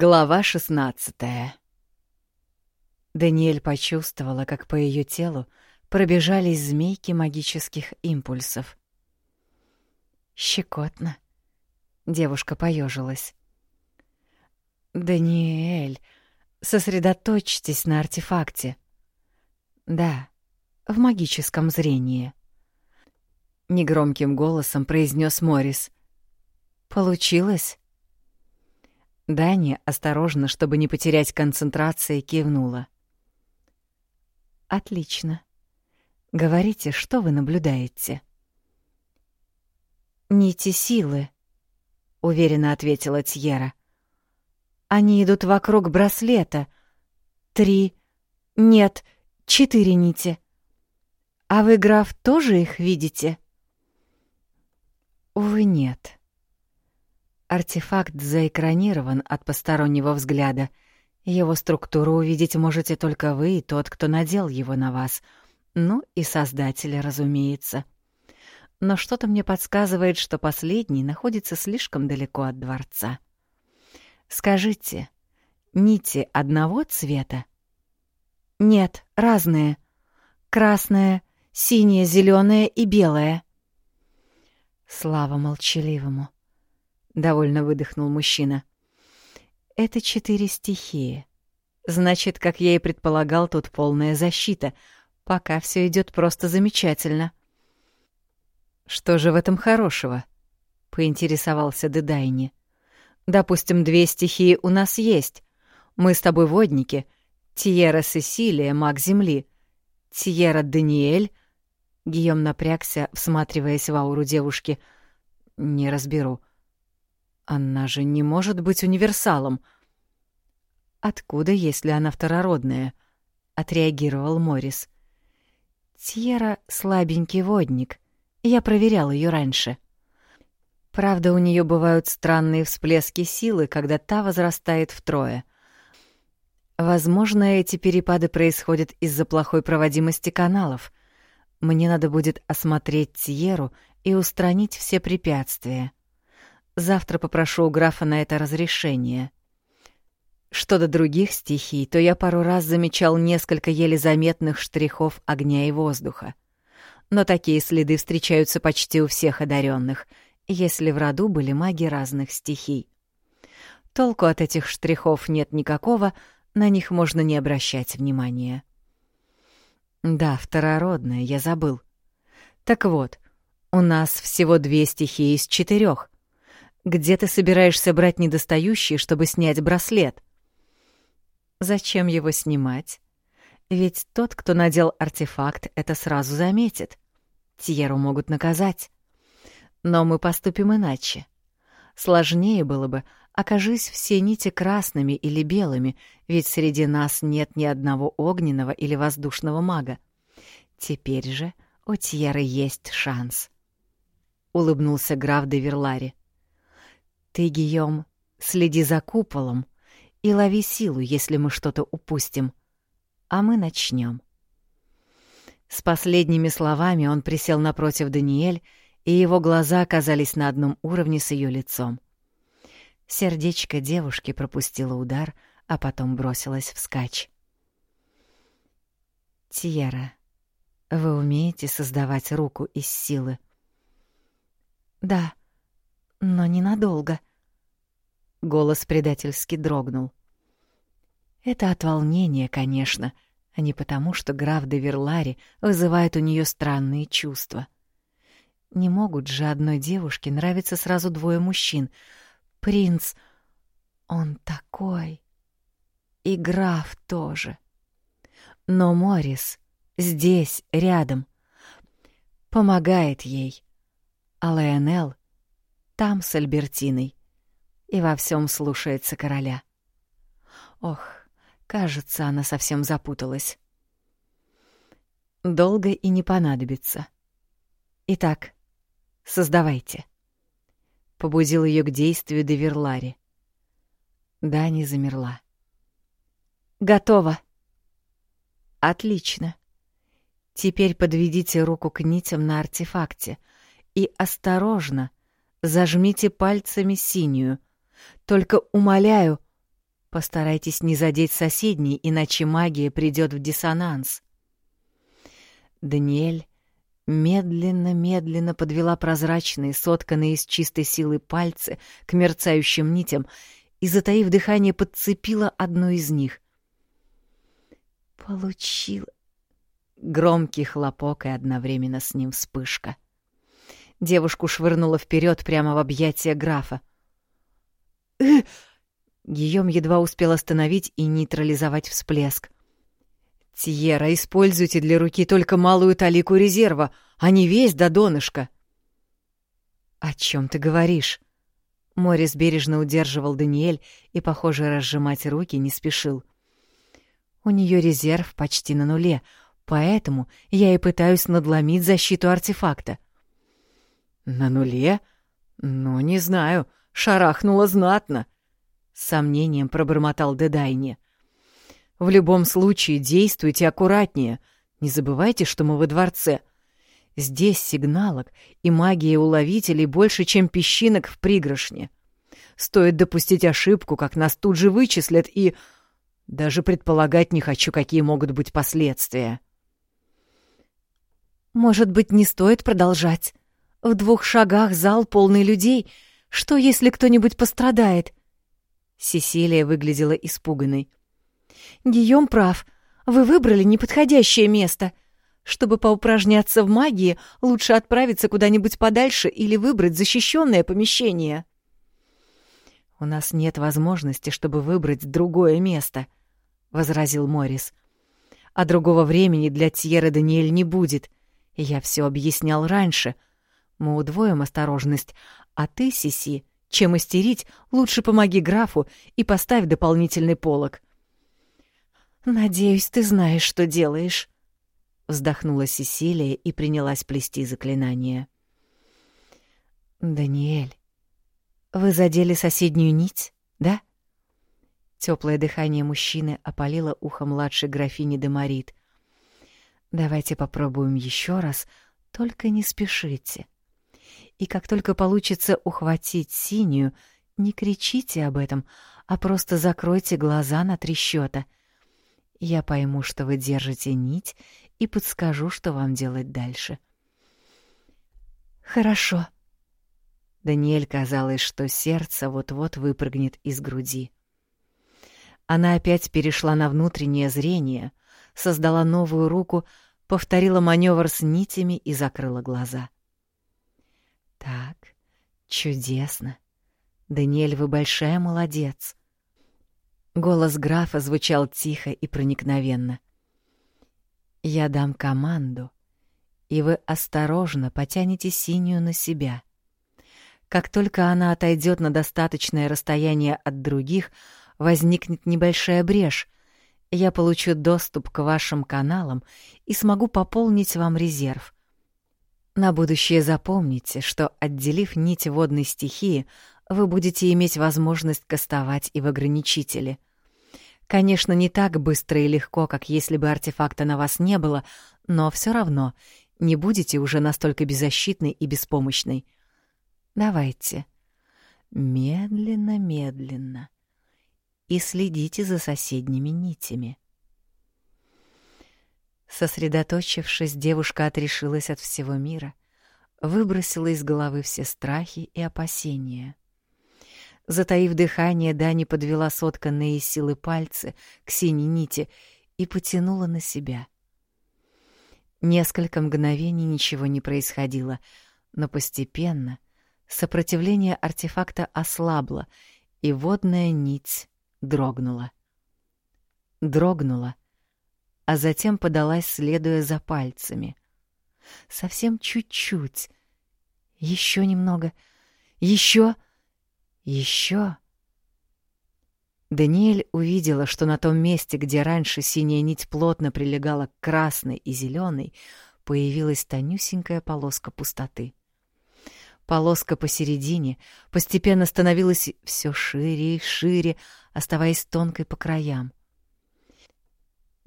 Глава 16 Даниэль почувствовала, как по ее телу пробежались змейки магических импульсов. Щекотно. Девушка поежилась. «Даниэль, сосредоточьтесь на артефакте». «Да, в магическом зрении», — негромким голосом произнес Морис. «Получилось?» Дани, осторожно, чтобы не потерять концентрации, кивнула. «Отлично. Говорите, что вы наблюдаете?» «Нити силы», — уверенно ответила Тьера. «Они идут вокруг браслета. Три... Нет, четыре нити. А вы, граф, тоже их видите?» «Увы, нет», Артефакт заэкранирован от постороннего взгляда. Его структуру увидеть можете только вы и тот, кто надел его на вас. Ну и создатель, разумеется. Но что-то мне подсказывает, что последний находится слишком далеко от дворца. Скажите, нити одного цвета? Нет, разные. Красная, синяя, зеленая и белая. Слава молчаливому довольно выдохнул мужчина. Это четыре стихии. Значит, как я и предполагал, тут полная защита. Пока все идет просто замечательно. Что же в этом хорошего? поинтересовался Дедайни. Допустим, две стихии у нас есть. Мы с тобой водники. Тиера Сесилия, маг земли. Тиера Даниэль. Гийом напрягся, всматриваясь в ауру девушки. Не разберу. Она же не может быть универсалом. Откуда, если она второродная? отреагировал Морис. Тьера слабенький водник. Я проверял ее раньше. Правда, у нее бывают странные всплески силы, когда та возрастает втрое. Возможно, эти перепады происходят из-за плохой проводимости каналов. Мне надо будет осмотреть Тьеру и устранить все препятствия. Завтра попрошу у графа на это разрешение. Что до других стихий, то я пару раз замечал несколько еле заметных штрихов огня и воздуха. Но такие следы встречаются почти у всех одаренных, если в роду были маги разных стихий. Толку от этих штрихов нет никакого, на них можно не обращать внимания. Да, второродное, я забыл. Так вот, у нас всего две стихии из четырех — где ты собираешься брать недостающий, чтобы снять браслет? Зачем его снимать? Ведь тот, кто надел артефакт, это сразу заметит. Тьеру могут наказать. Но мы поступим иначе. Сложнее было бы, окажись все нити красными или белыми, ведь среди нас нет ни одного огненного или воздушного мага. Теперь же у Тьеры есть шанс. Улыбнулся граф де Верлари. Ты, Гийом, следи за куполом и лови силу, если мы что-то упустим. А мы начнем. С последними словами он присел напротив Даниэль, и его глаза оказались на одном уровне с ее лицом. Сердечко девушки пропустило удар, а потом бросилось вскачь. «Тьера, вы умеете создавать руку из силы?» «Да, но ненадолго», Голос предательски дрогнул. Это от волнения, конечно, а не потому, что граф де Верлари вызывает у нее странные чувства. Не могут же одной девушке нравиться сразу двое мужчин. Принц, он такой. И граф тоже. Но Морис здесь, рядом, помогает ей. А Леонел там с Альбертиной и во всем слушается короля. Ох, кажется, она совсем запуталась. Долго и не понадобится. Итак, создавайте. Побудил ее к действию Деверлари. Дани замерла. Готово. Отлично. Теперь подведите руку к нитям на артефакте и осторожно зажмите пальцами синюю, только умоляю, Постарайтесь не задеть соседней, иначе магия придет в диссонанс. Даниэль медленно-медленно подвела прозрачные, сотканные из чистой силы пальцы к мерцающим нитям и, затаив дыхание, подцепила одну из них. Получила. Громкий хлопок и одновременно с ним вспышка. Девушку швырнуло вперед прямо в объятия графа. «Э!» Гийом едва успел остановить и нейтрализовать всплеск. «Тьера, используйте для руки только малую талику резерва, а не весь до донышка». «О чем ты говоришь?» Морис бережно удерживал Даниэль и, похоже, разжимать руки не спешил. «У нее резерв почти на нуле, поэтому я и пытаюсь надломить защиту артефакта». «На нуле? Ну, не знаю, шарахнуло знатно», — с сомнением пробормотал Дедайни. В любом случае действуйте аккуратнее. Не забывайте, что мы во дворце. Здесь сигналок и магия уловителей больше, чем песчинок в пригоршне. Стоит допустить ошибку, как нас тут же вычислят, и... Даже предполагать не хочу, какие могут быть последствия. Может быть, не стоит продолжать? В двух шагах зал полный людей. Что, если кто-нибудь пострадает? Сесилия выглядела испуганной. Гийом прав. Вы выбрали неподходящее место. Чтобы поупражняться в магии, лучше отправиться куда-нибудь подальше или выбрать защищенное помещение. У нас нет возможности, чтобы выбрать другое место, возразил Морис. А другого времени для Тьеры Даниэль не будет. Я все объяснял раньше. Мы удвоим осторожность, а ты, Сиси, чем истерить, лучше помоги графу и поставь дополнительный полог. «Надеюсь, ты знаешь, что делаешь», — вздохнула Сесилия и принялась плести заклинание. «Даниэль, вы задели соседнюю нить, да?» Теплое дыхание мужчины опалило ухо младшей графини Демарит. «Давайте попробуем еще раз, только не спешите. И как только получится ухватить синюю, не кричите об этом, а просто закройте глаза на три счета — я пойму, что вы держите нить, и подскажу, что вам делать дальше. Хорошо. Даниэль казалось, что сердце вот-вот выпрыгнет из груди. Она опять перешла на внутреннее зрение, создала новую руку, повторила маневр с нитями и закрыла глаза. Так, чудесно. Даниэль, вы большая молодец. Голос графа звучал тихо и проникновенно. «Я дам команду, и вы осторожно потянете синюю на себя. Как только она отойдет на достаточное расстояние от других, возникнет небольшая брешь. Я получу доступ к вашим каналам и смогу пополнить вам резерв. На будущее запомните, что, отделив нить водной стихии, вы будете иметь возможность кастовать и в ограничители — Конечно, не так быстро и легко, как если бы артефакта на вас не было, но все равно не будете уже настолько беззащитной и беспомощной. Давайте. Медленно, медленно. И следите за соседними нитями. Сосредоточившись, девушка отрешилась от всего мира, выбросила из головы все страхи и опасения — Затаив дыхание, Дани подвела сотканные из силы пальцы к синей нити и потянула на себя. Несколько мгновений ничего не происходило, но постепенно сопротивление артефакта ослабло, и водная нить дрогнула. Дрогнула, а затем подалась, следуя за пальцами. Совсем чуть-чуть. Еще немного. Еще... Еще Даниэль увидела, что на том месте, где раньше синяя нить плотно прилегала к красной и зеленой, появилась тонюсенькая полоска пустоты. Полоска посередине постепенно становилась все шире и шире, оставаясь тонкой по краям.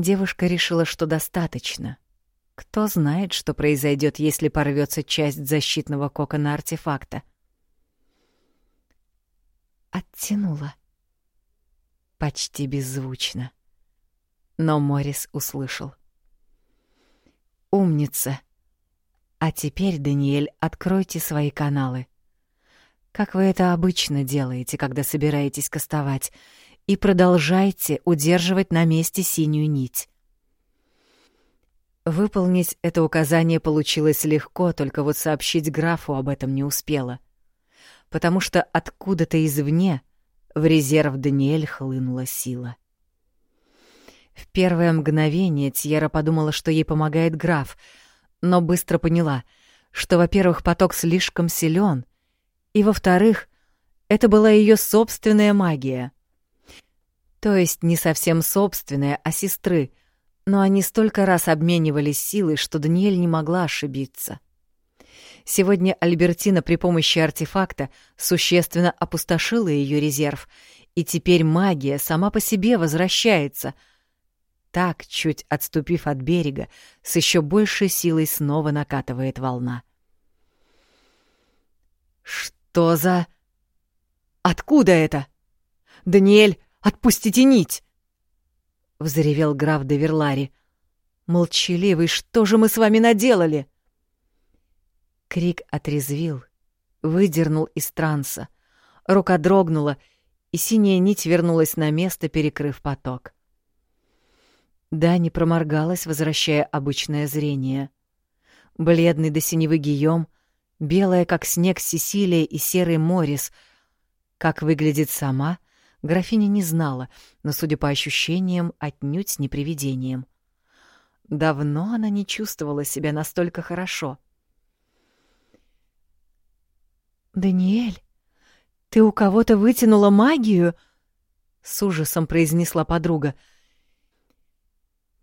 Девушка решила, что достаточно. Кто знает, что произойдет, если порвется часть защитного кокона артефакта оттянула. Почти беззвучно. Но Морис услышал. «Умница! А теперь, Даниэль, откройте свои каналы. Как вы это обычно делаете, когда собираетесь кастовать, и продолжайте удерживать на месте синюю нить. Выполнить это указание получилось легко, только вот сообщить графу об этом не успела. Потому что откуда-то извне в резерв Даниэль хлынула сила. В первое мгновение Тьера подумала, что ей помогает граф, но быстро поняла, что, во-первых, поток слишком силен, и, во-вторых, это была ее собственная магия. То есть не совсем собственная, а сестры, но они столько раз обменивались силой, что Даниэль не могла ошибиться. Сегодня Альбертина при помощи артефакта существенно опустошила ее резерв, и теперь магия сама по себе возвращается. Так, чуть отступив от берега, с еще большей силой снова накатывает волна. «Что за...» «Откуда это?» «Даниэль, отпустите нить!» — взревел граф де Верлари. «Молчаливый, что же мы с вами наделали?» Крик отрезвил, выдернул из транса. Рука дрогнула, и синяя нить вернулась на место, перекрыв поток. Да, проморгалась, возвращая обычное зрение. Бледный до синевы Гийом, белая, как снег, Сесилия и серый Морис. Как выглядит сама, графиня не знала, но, судя по ощущениям, отнюдь не привидением. Давно она не чувствовала себя настолько хорошо — «Даниэль, ты у кого-то вытянула магию?» — с ужасом произнесла подруга.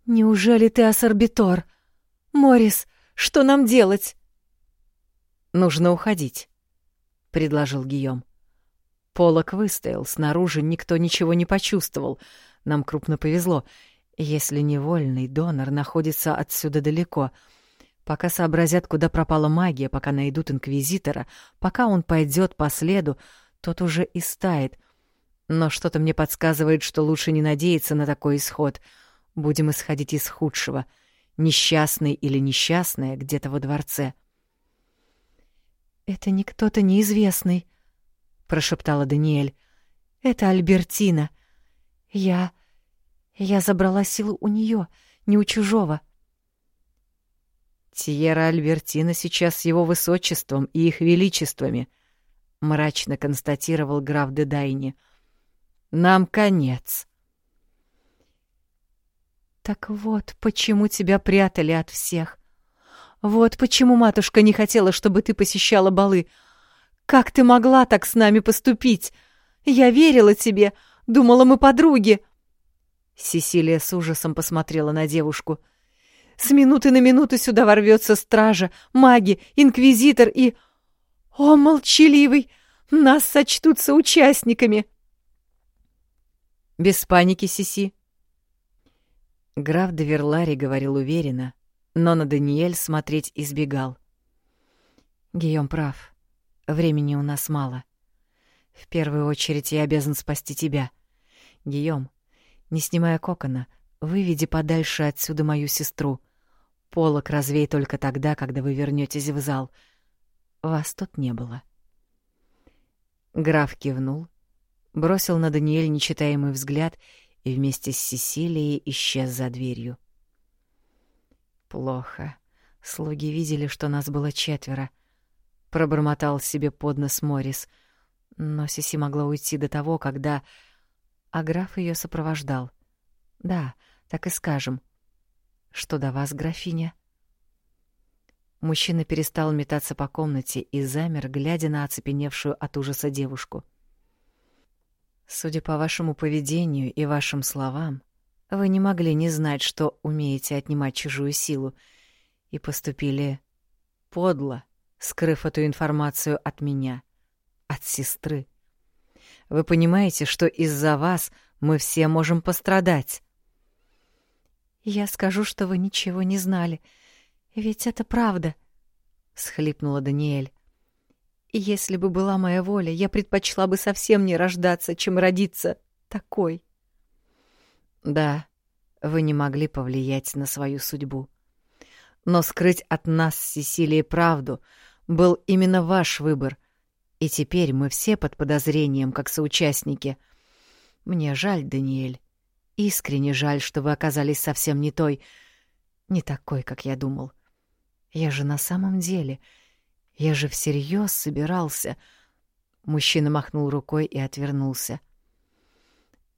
«Неужели ты асорбитор? Морис, что нам делать?» «Нужно уходить», — предложил Гийом. Полок выстоял, снаружи никто ничего не почувствовал. Нам крупно повезло. Если невольный донор находится отсюда далеко — Пока сообразят, куда пропала магия, пока найдут инквизитора, пока он пойдет по следу, тот уже и стает. Но что-то мне подсказывает, что лучше не надеяться на такой исход. Будем исходить из худшего. Несчастный или несчастная где-то во дворце. «Это не кто-то неизвестный», — прошептала Даниэль. «Это Альбертина. Я... я забрала силу у нее, не у чужого». Тиера Альбертина сейчас его высочеством и их величествами, — мрачно констатировал граф де Дайни. Нам конец. Так вот, почему тебя прятали от всех. Вот почему матушка не хотела, чтобы ты посещала балы. Как ты могла так с нами поступить? Я верила тебе, думала, мы подруги. Сесилия с ужасом посмотрела на девушку — с минуты на минуту сюда ворвется стража, маги, инквизитор и... О, молчаливый! Нас сочтутся участниками!» «Без паники, Сиси!» Граф де Верлари говорил уверенно, но на Даниэль смотреть избегал. Гийом прав. Времени у нас мало. В первую очередь я обязан спасти тебя. Гийом, не снимая кокона, выведи подальше отсюда мою сестру. Полок развей только тогда, когда вы вернетесь в зал. Вас тут не было. Граф кивнул, бросил на Даниэль нечитаемый взгляд и вместе с Сесилией исчез за дверью. Плохо. Слуги видели, что нас было четверо. Пробормотал себе под нос Морис. Но Сиси могла уйти до того, когда... А граф ее сопровождал. Да, так и скажем. Что до вас, графиня? Мужчина перестал метаться по комнате и замер, глядя на оцепеневшую от ужаса девушку. Судя по вашему поведению и вашим словам, вы не могли не знать, что умеете отнимать чужую силу, и поступили подло, скрыв эту информацию от меня, от сестры. Вы понимаете, что из-за вас мы все можем пострадать. Я скажу, что вы ничего не знали. Ведь это правда, схлипнула Даниэль. Если бы была моя воля, я предпочла бы совсем не рождаться, чем родиться такой. Да, вы не могли повлиять на свою судьбу. Но скрыть от нас с Сесилией правду был именно ваш выбор, и теперь мы все под подозрением, как соучастники. Мне жаль, Даниэль. Искренне жаль, что вы оказались совсем не той, не такой, как я думал. Я же на самом деле, я же всерьез собирался. Мужчина махнул рукой и отвернулся.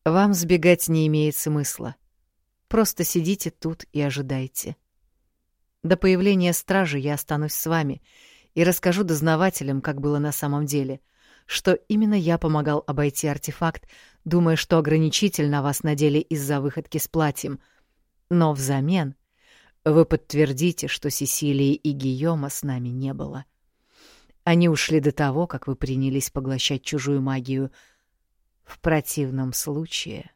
Вам сбегать не имеет смысла. Просто сидите тут и ожидайте. До появления стражи я останусь с вами и расскажу дознавателям, как было на самом деле, что именно я помогал обойти артефакт, думая, что ограничитель на вас надели из-за выходки с платьем. Но взамен вы подтвердите, что Сесилии и Гийома с нами не было. Они ушли до того, как вы принялись поглощать чужую магию — в противном случае...